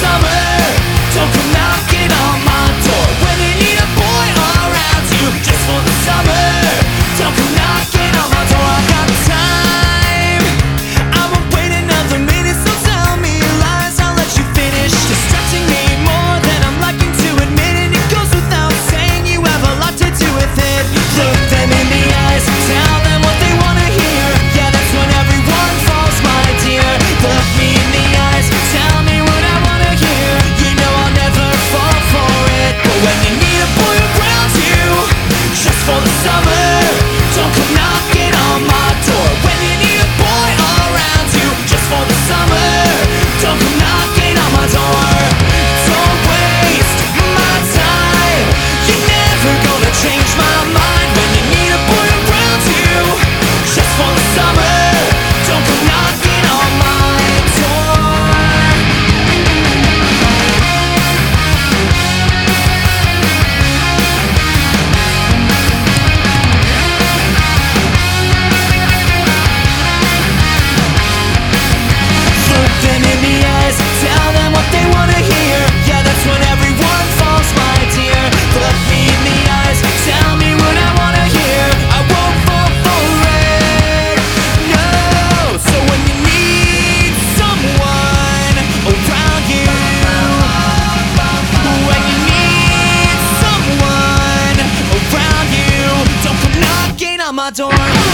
summer. 遠くなって my door.